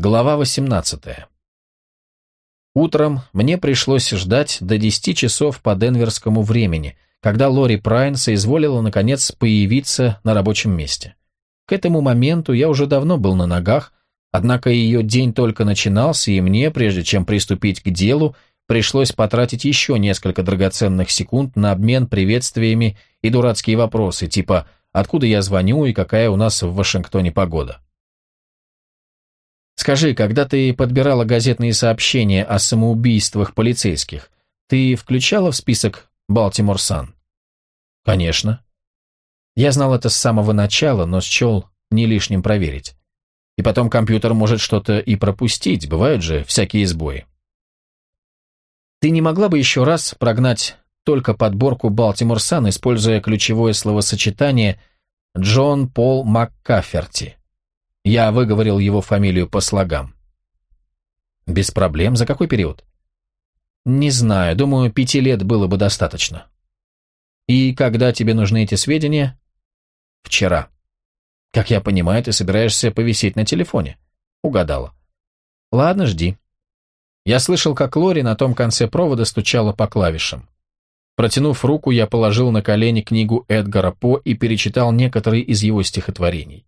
Глава 18. Утром мне пришлось ждать до 10 часов по денверскому времени, когда Лори Прайн соизволила, наконец, появиться на рабочем месте. К этому моменту я уже давно был на ногах, однако ее день только начинался, и мне, прежде чем приступить к делу, пришлось потратить еще несколько драгоценных секунд на обмен приветствиями и дурацкие вопросы, типа «Откуда я звоню и какая у нас в Вашингтоне погода?». Скажи, когда ты подбирала газетные сообщения о самоубийствах полицейских, ты включала в список «Балтимор Сан»? Конечно. Я знал это с самого начала, но счел не лишним проверить. И потом компьютер может что-то и пропустить, бывают же всякие сбои. Ты не могла бы еще раз прогнать только подборку «Балтимор Сан», используя ключевое словосочетание «Джон Пол МакКаферти»? Я выговорил его фамилию по слогам. Без проблем. За какой период? Не знаю. Думаю, пяти лет было бы достаточно. И когда тебе нужны эти сведения? Вчера. Как я понимаю, ты собираешься повисеть на телефоне. Угадала. Ладно, жди. Я слышал, как Лори на том конце провода стучала по клавишам. Протянув руку, я положил на колени книгу Эдгара По и перечитал некоторые из его стихотворений.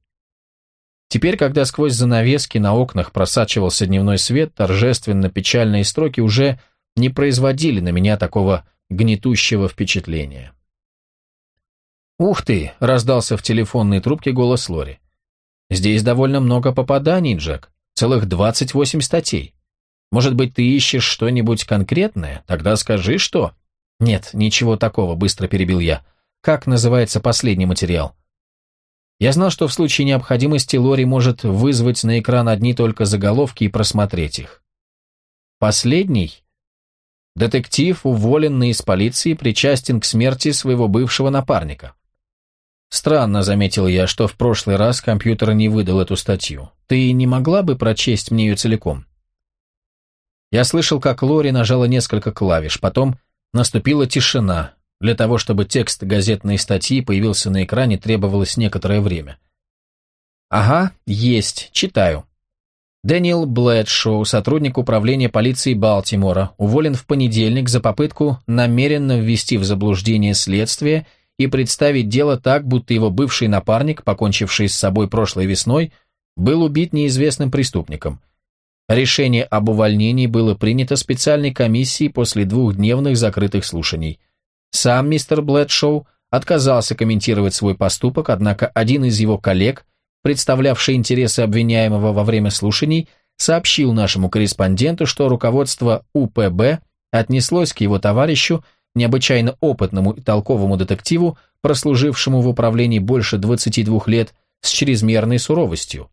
Теперь, когда сквозь занавески на окнах просачивался дневной свет, торжественно-печальные строки уже не производили на меня такого гнетущего впечатления. «Ух ты!» — раздался в телефонной трубке голос Лори. «Здесь довольно много попаданий, Джек. Целых двадцать восемь статей. Может быть, ты ищешь что-нибудь конкретное? Тогда скажи, что...» «Нет, ничего такого», — быстро перебил я. «Как называется последний материал?» Я знал, что в случае необходимости Лори может вызвать на экран одни только заголовки и просмотреть их. Последний. Детектив, уволенный из полиции, причастен к смерти своего бывшего напарника. Странно, заметил я, что в прошлый раз компьютер не выдал эту статью. Ты не могла бы прочесть мне ее целиком? Я слышал, как Лори нажала несколько клавиш, потом наступила тишина, для того, чтобы текст газетной статьи появился на экране, требовалось некоторое время. Ага, есть, читаю. Дэниел Блэдшоу, сотрудник управления полиции Балтимора, уволен в понедельник за попытку намеренно ввести в заблуждение следствие и представить дело так, будто его бывший напарник, покончивший с собой прошлой весной, был убит неизвестным преступником. Решение об увольнении было принято специальной комиссией после двухдневных закрытых слушаний – сам мистер Блэдшоу отказался комментировать свой поступок, однако один из его коллег, представлявший интересы обвиняемого во время слушаний, сообщил нашему корреспонденту, что руководство УПБ отнеслось к его товарищу, необычайно опытному и толковому детективу, прослужившему в управлении больше 22 лет, с чрезмерной суровостью.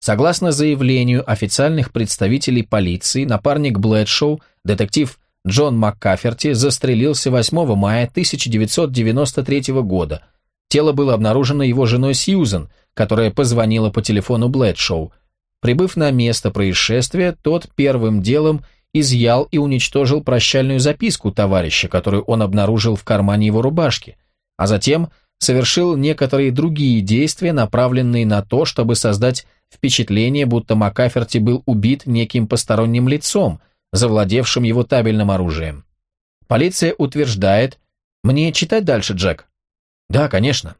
Согласно заявлению официальных представителей полиции, напарник Блэдшоу, детектив Джон МакКаферти застрелился 8 мая 1993 года. Тело было обнаружено его женой Сьюзен, которая позвонила по телефону Блэдшоу. Прибыв на место происшествия, тот первым делом изъял и уничтожил прощальную записку товарища, которую он обнаружил в кармане его рубашки, а затем совершил некоторые другие действия, направленные на то, чтобы создать впечатление, будто Маккаферти был убит неким посторонним лицом, завладевшим его табельным оружием. Полиция утверждает... Мне читать дальше, Джек? Да, конечно.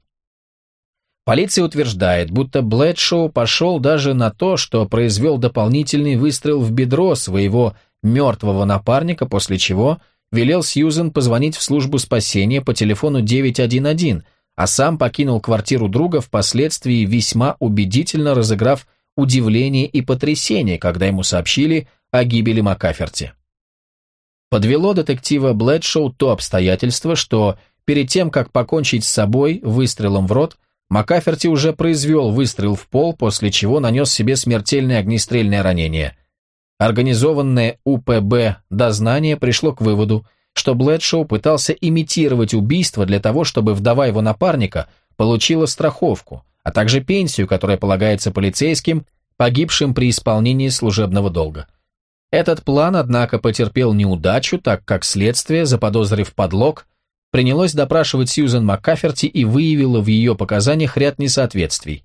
Полиция утверждает, будто Блэдшоу пошел даже на то, что произвел дополнительный выстрел в бедро своего мертвого напарника, после чего велел Сьюзен позвонить в службу спасения по телефону 911, а сам покинул квартиру друга, впоследствии весьма убедительно разыграв удивление и потрясение, когда ему сообщили о гибели Макаферти. Подвело детектива Блэдшоу то обстоятельство, что перед тем, как покончить с собой выстрелом в рот, Макаферти уже произвел выстрел в пол, после чего нанес себе смертельное огнестрельное ранение. Организованное УПБ дознание пришло к выводу, что Блэдшоу пытался имитировать убийство для того, чтобы вдова его напарника получила страховку, а также пенсию, которая полагается полицейским, погибшим при исполнении служебного долга. Этот план, однако, потерпел неудачу, так как следствие, заподозрив подлог, принялось допрашивать Сьюзен Маккаферти и выявило в ее показаниях ряд несоответствий.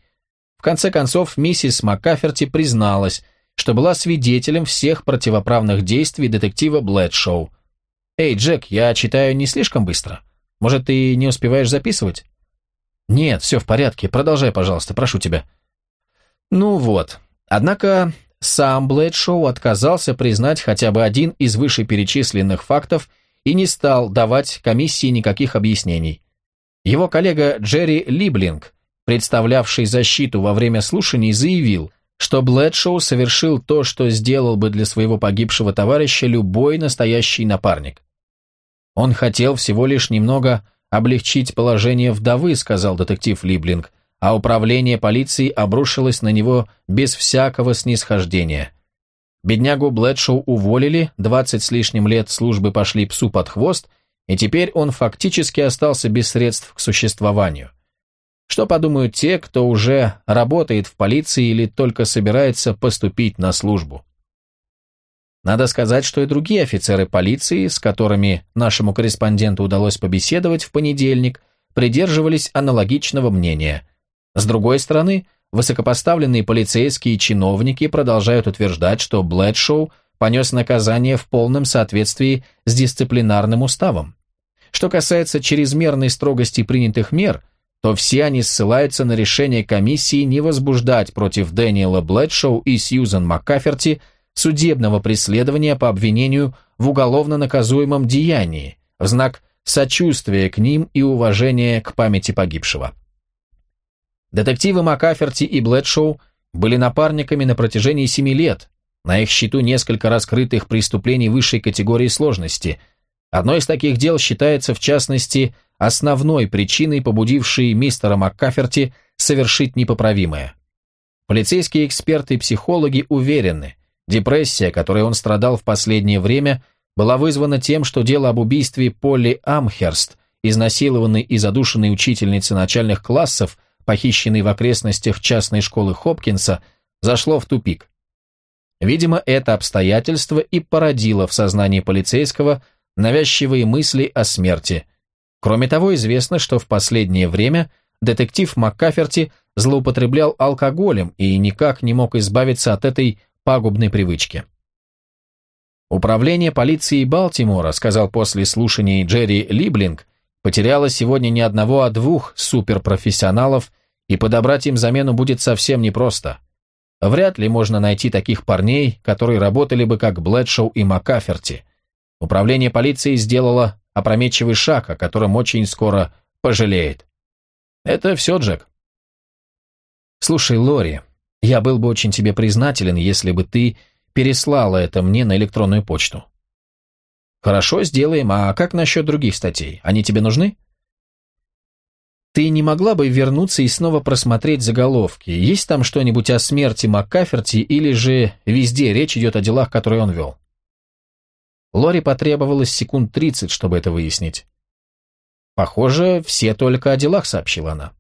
В конце концов, миссис Маккаферти призналась, что была свидетелем всех противоправных действий детектива Блэдшоу. «Эй, Джек, я читаю не слишком быстро. Может, ты не успеваешь записывать?» «Нет, все в порядке. Продолжай, пожалуйста, прошу тебя». «Ну вот. Однако сам Блэдшоу отказался признать хотя бы один из вышеперечисленных фактов и не стал давать комиссии никаких объяснений. Его коллега Джерри Либлинг, представлявший защиту во время слушаний, заявил, что Блэдшоу совершил то, что сделал бы для своего погибшего товарища любой настоящий напарник. Он хотел всего лишь немного облегчить положение вдовы, сказал детектив Либлинг, а управление полицией обрушилось на него без всякого снисхождения. Беднягу Блэдшоу уволили, 20 с лишним лет службы пошли псу под хвост, и теперь он фактически остался без средств к существованию. Что подумают те, кто уже работает в полиции или только собирается поступить на службу? Надо сказать, что и другие офицеры полиции, с которыми нашему корреспонденту удалось побеседовать в понедельник, придерживались аналогичного мнения. С другой стороны, высокопоставленные полицейские чиновники продолжают утверждать, что Блэдшоу понес наказание в полном соответствии с дисциплинарным уставом. Что касается чрезмерной строгости принятых мер – то все они ссылаются на решение комиссии не возбуждать против Дэниела Блэдшоу и Сьюзан Маккаферти судебного преследования по обвинению в уголовно наказуемом деянии в знак сочувствия к ним и уважения к памяти погибшего. Детективы Маккаферти и Блэдшоу были напарниками на протяжении семи лет, на их счету несколько раскрытых преступлений высшей категории сложности. Одно из таких дел считается, в частности, основной причиной, побудившей мистера Маккаферти совершить непоправимое. Полицейские эксперты и психологи уверены, депрессия, которой он страдал в последнее время, была вызвана тем, что дело об убийстве Полли Амхерст, изнасилованной и задушенной учительницы начальных классов, похищенной в окрестностях частной школы Хопкинса, зашло в тупик. Видимо, это обстоятельство и породило в сознании полицейского навязчивые мысли о смерти – Кроме того, известно, что в последнее время детектив МакКаферти злоупотреблял алкоголем и никак не мог избавиться от этой пагубной привычки. Управление полиции Балтимора, сказал после слушаний Джерри Либлинг, потеряло сегодня не одного, а двух суперпрофессионалов, и подобрать им замену будет совсем непросто. Вряд ли можно найти таких парней, которые работали бы как Блэдшоу и Маккаферти. Управление полиции сделало опрометчивый шаг, о котором очень скоро пожалеет. Это все, Джек. Слушай, Лори, я был бы очень тебе признателен, если бы ты переслала это мне на электронную почту. Хорошо, сделаем. А как насчет других статей? Они тебе нужны? Ты не могла бы вернуться и снова просмотреть заголовки? Есть там что-нибудь о смерти Маккаферти или же везде речь идет о делах, которые он вел? Лори потребовалось секунд тридцать, чтобы это выяснить. «Похоже, все только о делах», — сообщила она.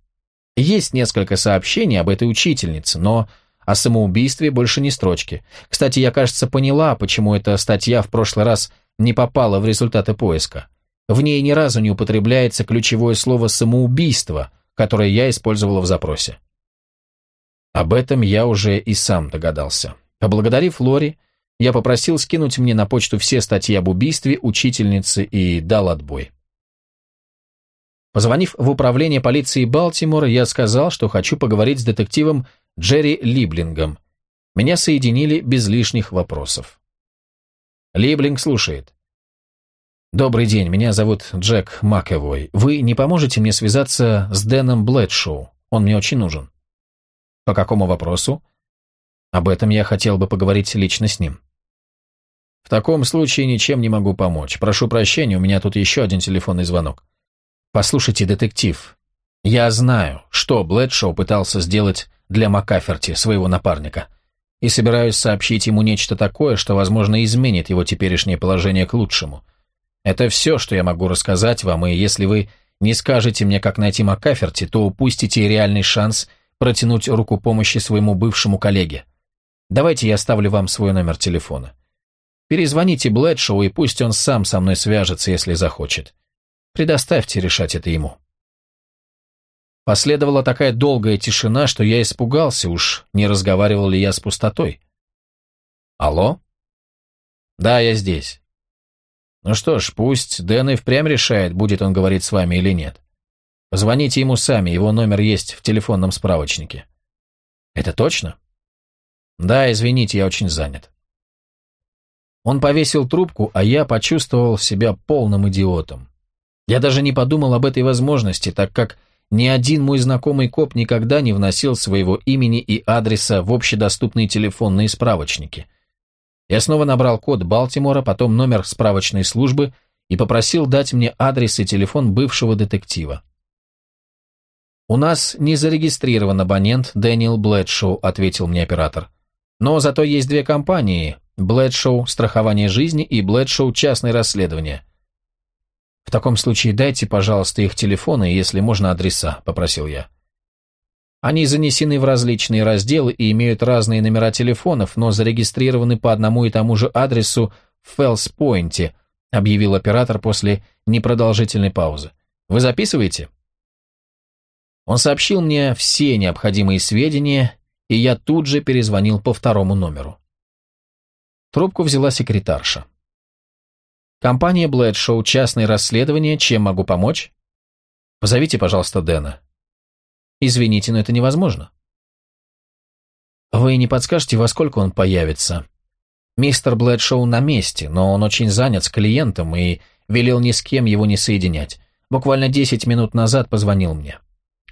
«Есть несколько сообщений об этой учительнице, но о самоубийстве больше ни строчки. Кстати, я, кажется, поняла, почему эта статья в прошлый раз не попала в результаты поиска. В ней ни разу не употребляется ключевое слово «самоубийство», которое я использовала в запросе. Об этом я уже и сам догадался. Поблагодарив Лори, я попросил скинуть мне на почту все статьи об убийстве учительницы и дал отбой. Позвонив в управление полиции Балтимора, я сказал, что хочу поговорить с детективом Джерри Либлингом. Меня соединили без лишних вопросов. Либлинг слушает. «Добрый день, меня зовут Джек Макэвой. Вы не поможете мне связаться с Дэном Блэдшоу? Он мне очень нужен». «По какому вопросу?» «Об этом я хотел бы поговорить лично с ним». В таком случае ничем не могу помочь. Прошу прощения, у меня тут еще один телефонный звонок. Послушайте, детектив, я знаю, что Блэдшоу пытался сделать для Макаферти, своего напарника, и собираюсь сообщить ему нечто такое, что, возможно, изменит его теперешнее положение к лучшему. Это все, что я могу рассказать вам, и если вы не скажете мне, как найти Макаферти, то упустите реальный шанс протянуть руку помощи своему бывшему коллеге. Давайте я оставлю вам свой номер телефона. Перезвоните Блэдшоу, и пусть он сам со мной свяжется, если захочет. Предоставьте решать это ему. Последовала такая долгая тишина, что я испугался, уж не разговаривал ли я с пустотой. «Алло?» «Да, я здесь». «Ну что ж, пусть Дэн и впрямь решает, будет он говорить с вами или нет. Позвоните ему сами, его номер есть в телефонном справочнике». «Это точно?» «Да, извините, я очень занят». Он повесил трубку, а я почувствовал себя полным идиотом. Я даже не подумал об этой возможности, так как ни один мой знакомый коп никогда не вносил своего имени и адреса в общедоступные телефонные справочники. Я снова набрал код Балтимора, потом номер справочной службы и попросил дать мне адрес и телефон бывшего детектива. «У нас не зарегистрирован абонент Дэниел Блэдшоу», — ответил мне оператор. «Но зато есть две компании — Блэдшоу страхование жизни и Блэдшоу частное расследование. «В таком случае дайте, пожалуйста, их телефоны, если можно, адреса», — попросил я. Они занесены в различные разделы и имеют разные номера телефонов, но зарегистрированы по одному и тому же адресу в Фелс-Пойнте, объявил оператор после непродолжительной паузы. «Вы записываете?» Он сообщил мне все необходимые сведения, и я тут же перезвонил по второму номеру. Трубку взяла секретарша. Компания Блэдшоу, частное расследование, чем могу помочь? Позовите, пожалуйста, Дэна. Извините, но это невозможно. Вы не подскажете, во сколько он появится? Мистер Блэдшоу на месте, но он очень занят с клиентом и велел ни с кем его не соединять. Буквально 10 минут назад позвонил мне.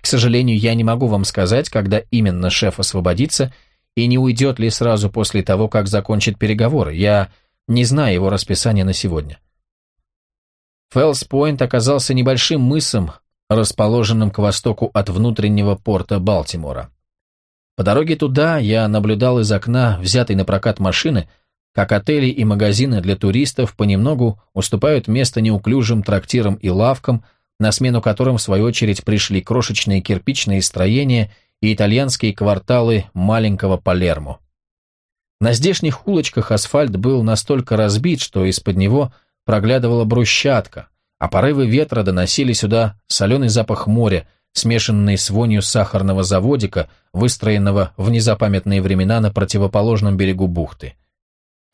К сожалению, я не могу вам сказать, когда именно шеф освободится и не уйдет ли сразу после того, как закончит переговоры. Я не знаю его расписания на сегодня. Фэлс-Пойнт оказался небольшим мысом, расположенным к востоку от внутреннего порта Балтимора. По дороге туда я наблюдал из окна взятой на прокат машины, как отели и магазины для туристов понемногу уступают место неуклюжим трактирам и лавкам, на смену которым, в свою очередь, пришли крошечные кирпичные строения и итальянские кварталы маленького Палермо. На здешних улочках асфальт был настолько разбит, что из-под него проглядывала брусчатка, а порывы ветра доносили сюда соленый запах моря, смешанный с вонью сахарного заводика, выстроенного в незапамятные времена на противоположном берегу бухты.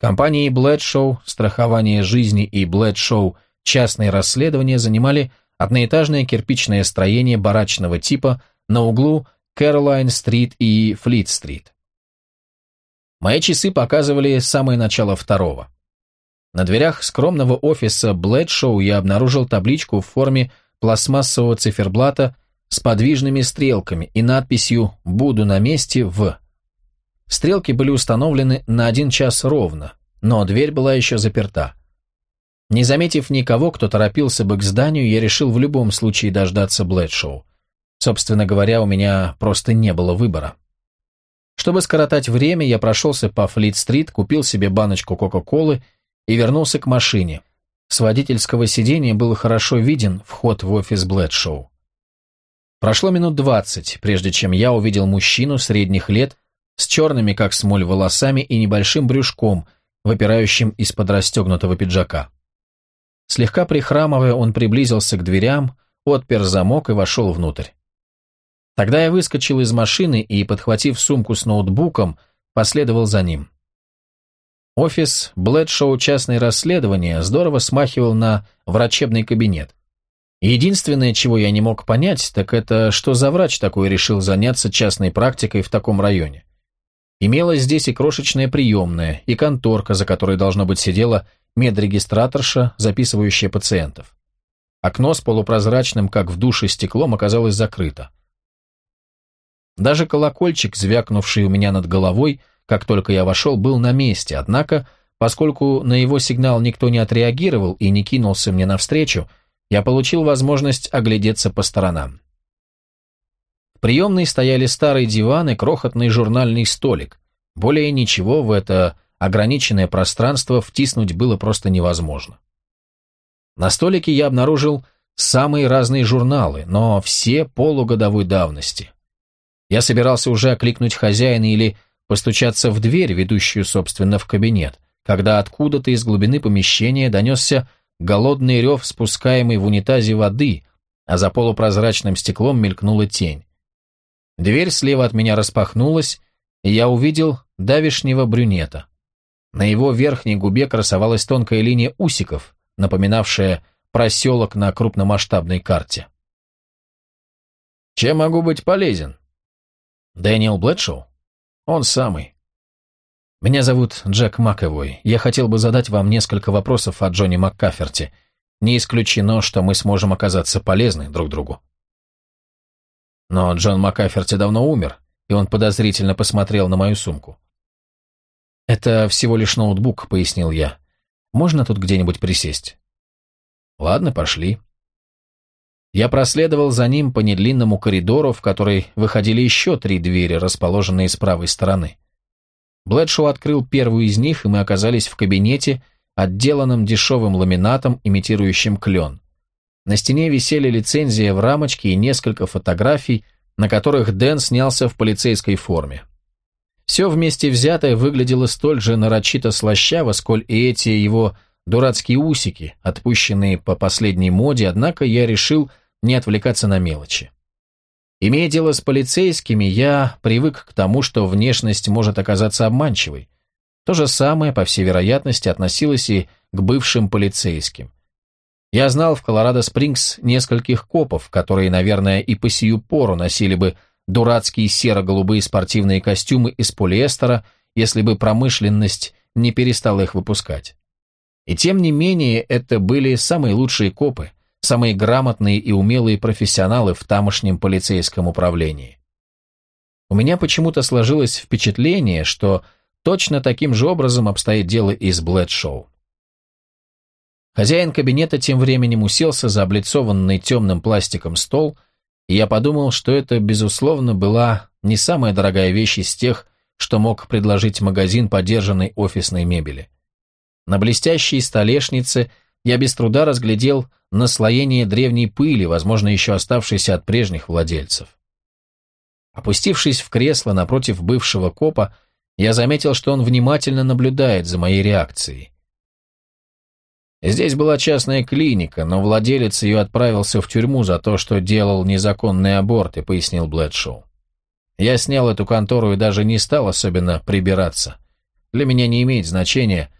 Компании Блэдшоу «Страхование жизни» и Блэдшоу «Частные расследования» занимали одноэтажное кирпичное строение барачного типа на углу Кэролайн-стрит и Флит-стрит. Мои часы показывали самое начало второго. На дверях скромного офиса Блэдшоу я обнаружил табличку в форме пластмассового циферблата с подвижными стрелками и надписью «Буду на месте в». Стрелки были установлены на один час ровно, но дверь была еще заперта. Не заметив никого, кто торопился бы к зданию, я решил в любом случае дождаться Блэдшоу. Собственно говоря, у меня просто не было выбора. Чтобы скоротать время, я прошелся по Флит-стрит, купил себе баночку Кока-Колы и вернулся к машине. С водительского сиденья был хорошо виден вход в офис Блэдшоу. Прошло минут двадцать, прежде чем я увидел мужчину средних лет с черными, как смоль, волосами и небольшим брюшком, выпирающим из-под расстегнутого пиджака. Слегка прихрамывая, он приблизился к дверям, отпер замок и вошел внутрь. Тогда я выскочил из машины и, подхватив сумку с ноутбуком, последовал за ним. Офис Блэдшоу «Частное расследование» здорово смахивал на врачебный кабинет. Единственное, чего я не мог понять, так это что за врач такой решил заняться частной практикой в таком районе. Имелась здесь и крошечная приемная, и конторка, за которой, должно быть, сидела медрегистраторша, записывающая пациентов. Окно с полупрозрачным, как в душе, стеклом оказалось закрыто. Даже колокольчик, звякнувший у меня над головой, как только я вошел, был на месте, однако, поскольку на его сигнал никто не отреагировал и не кинулся мне навстречу, я получил возможность оглядеться по сторонам. В приемной стояли старый диван и крохотный журнальный столик. Более ничего в это ограниченное пространство втиснуть было просто невозможно. На столике я обнаружил самые разные журналы, но все полугодовой давности. Я собирался уже окликнуть хозяина или постучаться в дверь, ведущую, собственно, в кабинет, когда откуда-то из глубины помещения донесся голодный рев, спускаемый в унитазе воды, а за полупрозрачным стеклом мелькнула тень. Дверь слева от меня распахнулась, и я увидел давишнего брюнета. На его верхней губе красовалась тонкая линия усиков, напоминавшая проселок на крупномасштабной карте. «Чем могу быть полезен?» «Дэниел Блэдшоу?» «Он самый». «Меня зовут Джек Маковой. Я хотел бы задать вам несколько вопросов о Джонни Маккаферти. Не исключено, что мы сможем оказаться полезны друг другу». Но Джон Маккаферти давно умер, и он подозрительно посмотрел на мою сумку. «Это всего лишь ноутбук», — пояснил я. «Можно тут где-нибудь присесть?» «Ладно, пошли». Я проследовал за ним по недлинному коридору, в который выходили еще три двери, расположенные с правой стороны. Блэдшоу открыл первую из них, и мы оказались в кабинете, отделанном дешевым ламинатом, имитирующим клен. На стене висели лицензия в рамочке и несколько фотографий, на которых Дэн снялся в полицейской форме. Все вместе взятое выглядело столь же нарочито слащаво, сколь и эти его дурацкие усики, отпущенные по последней моде, однако я решил не отвлекаться на мелочи. Имея дело с полицейскими, я привык к тому, что внешность может оказаться обманчивой. То же самое, по всей вероятности, относилось и к бывшим полицейским. Я знал в Колорадо-Спрингс нескольких копов, которые, наверное, и по сию пору носили бы дурацкие серо-голубые спортивные костюмы из полиэстера, если бы промышленность не перестала их выпускать. И тем не менее, это были самые лучшие копы, самые грамотные и умелые профессионалы в тамошнем полицейском управлении. У меня почему-то сложилось впечатление, что точно таким же образом обстоит дело и с Блэдшоу. Хозяин кабинета тем временем уселся за облицованный темным пластиком стол – и я подумал, что это, безусловно, была не самая дорогая вещь из тех, что мог предложить магазин подержанной офисной мебели. На блестящей столешнице я без труда разглядел наслоение древней пыли, возможно, еще оставшейся от прежних владельцев. Опустившись в кресло напротив бывшего копа, я заметил, что он внимательно наблюдает за моей реакцией. Здесь была частная клиника, но владелец ее отправился в тюрьму за то, что делал незаконные аборты, пояснил Блэдшоу. Я снял эту контору и даже не стал особенно прибираться. Для меня не имеет значения,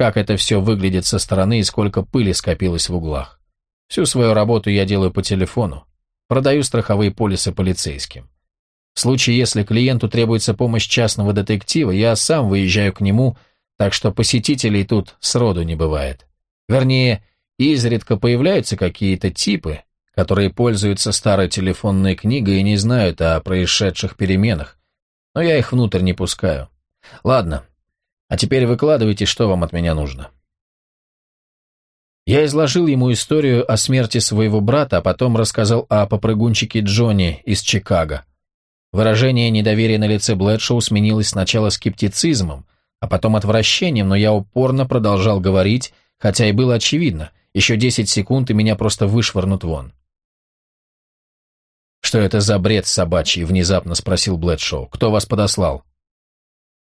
как это все выглядит со стороны и сколько пыли скопилось в углах. Всю свою работу я делаю по телефону. Продаю страховые полисы полицейским. В случае, если клиенту требуется помощь частного детектива, я сам выезжаю к нему, так что посетителей тут сроду не бывает. Вернее, изредка появляются какие-то типы, которые пользуются старой телефонной книгой и не знают о происшедших переменах, но я их внутрь не пускаю. Ладно, а теперь выкладывайте, что вам от меня нужно. Я изложил ему историю о смерти своего брата, а потом рассказал о попрыгунчике Джонни из Чикаго. Выражение недоверия на лице Блэдшоу сменилось сначала скептицизмом, а потом отвращением, но я упорно продолжал говорить, хотя и было очевидно, еще десять секунд и меня просто вышвырнут вон. «Что это за бред собачий?» — внезапно спросил Блэдшоу. «Кто вас подослал?»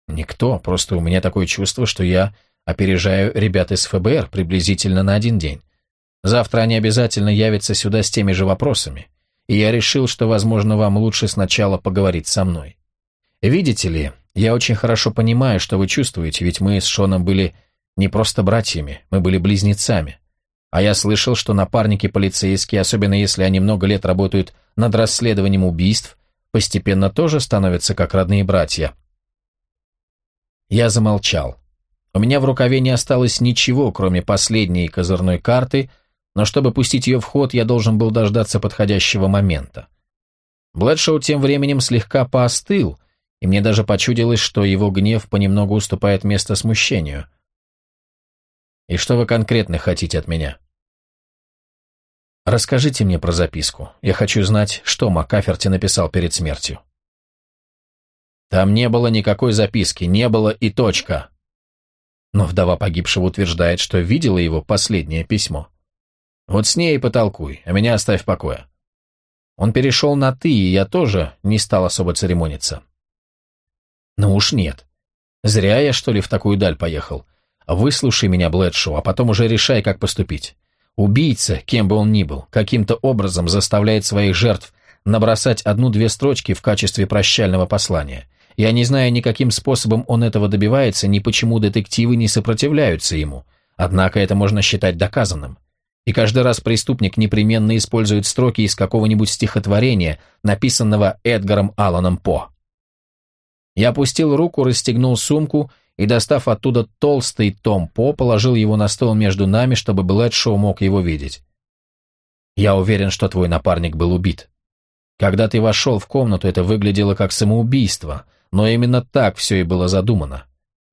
«Никто, просто у меня такое чувство, что я опережаю ребят из ФБР приблизительно на один день. Завтра они обязательно явятся сюда с теми же вопросами, и я решил, что, возможно, вам лучше сначала поговорить со мной. Видите ли, я очень хорошо понимаю, что вы чувствуете, ведь мы с Шоном были не просто братьями, мы были близнецами. А я слышал, что напарники полицейские, особенно если они много лет работают над расследованием убийств, постепенно тоже становятся как родные братья. Я замолчал. У меня в рукаве не осталось ничего, кроме последней козырной карты, но чтобы пустить ее в ход, я должен был дождаться подходящего момента. Блэдшоу тем временем слегка поостыл, и мне даже почудилось, что его гнев понемногу уступает место смущению. И что вы конкретно хотите от меня? Расскажите мне про записку. Я хочу знать, что Макаферти написал перед смертью. Там не было никакой записки, не было и точка. Но вдова погибшего утверждает, что видела его последнее письмо. Вот с ней и потолкуй, а меня оставь в покое. Он перешел на «ты», и я тоже не стал особо церемониться. Ну уж нет. Зря я, что ли, в такую даль поехал. Выслушай меня, Блэдшоу, а потом уже решай, как поступить. Убийца, кем бы он ни был, каким-то образом заставляет своих жертв набросать одну-две строчки в качестве прощального послания. Я не знаю, ни каким способом он этого добивается, ни почему детективы не сопротивляются ему. Однако это можно считать доказанным. И каждый раз преступник непременно использует строки из какого-нибудь стихотворения, написанного Эдгаром Алланом По. Я опустил руку, расстегнул сумку и, достав оттуда толстый том По, положил его на стол между нами, чтобы Блэдшоу мог его видеть. «Я уверен, что твой напарник был убит. Когда ты вошел в комнату, это выглядело как самоубийство, но именно так все и было задумано.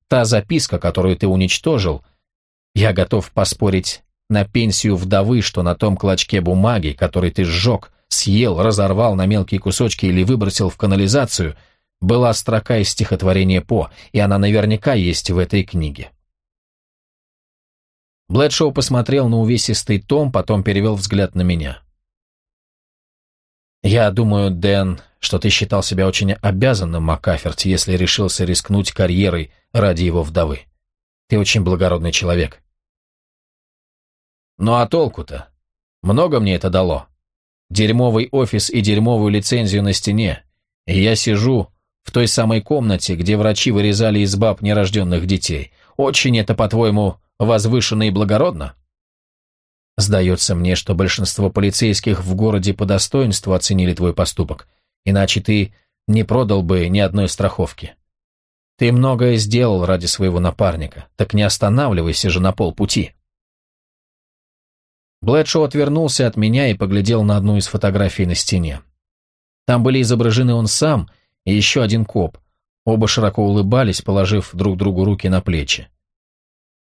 Та записка, которую ты уничтожил, я готов поспорить на пенсию вдовы, что на том клочке бумаги, который ты сжег, съел, разорвал на мелкие кусочки или выбросил в канализацию – была строка из стихотворения По, и она наверняка есть в этой книге. Блэдшоу посмотрел на увесистый том, потом перевел взгляд на меня. «Я думаю, Дэн, что ты считал себя очень обязанным Макаферти, если решился рискнуть карьерой ради его вдовы. Ты очень благородный человек». «Ну а толку-то? Много мне это дало? Дерьмовый офис и дерьмовую лицензию на стене, и я сижу, в той самой комнате, где врачи вырезали из баб нерожденных детей. Очень это, по-твоему, возвышенно и благородно? Сдается мне, что большинство полицейских в городе по достоинству оценили твой поступок, иначе ты не продал бы ни одной страховки. Ты многое сделал ради своего напарника, так не останавливайся же на полпути. Блэдшоу отвернулся от меня и поглядел на одну из фотографий на стене. Там были изображены он сам и еще один коп. Оба широко улыбались, положив друг другу руки на плечи.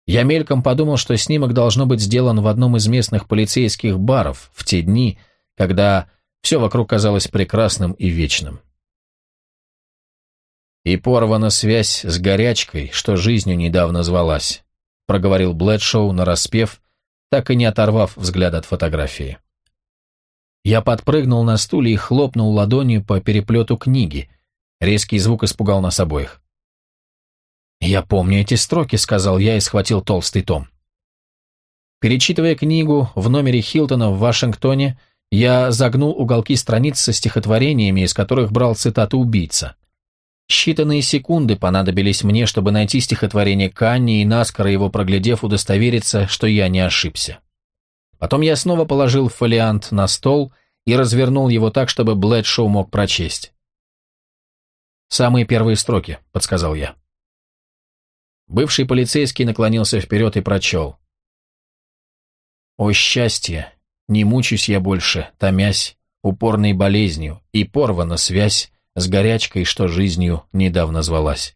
Я мельком подумал, что снимок должно быть сделан в одном из местных полицейских баров в те дни, когда все вокруг казалось прекрасным и вечным. «И порвана связь с горячкой, что жизнью недавно звалась», проговорил Блэдшоу нараспев, так и не оторвав взгляд от фотографии. Я подпрыгнул на стуле и хлопнул ладонью по переплету книги, Резкий звук испугал нас обоих. «Я помню эти строки», — сказал я и схватил толстый том. Перечитывая книгу в номере Хилтона в Вашингтоне, я загнул уголки страниц со стихотворениями, из которых брал цитаты убийца. Считанные секунды понадобились мне, чтобы найти стихотворение Канни и наскоро его проглядев удостовериться, что я не ошибся. Потом я снова положил фолиант на стол и развернул его так, чтобы Блэдшоу мог прочесть. «Самые первые строки», — подсказал я. Бывший полицейский наклонился вперед и прочел. «О счастье! Не мучусь я больше, томясь, упорной болезнью, и порвана связь с горячкой, что жизнью недавно звалась».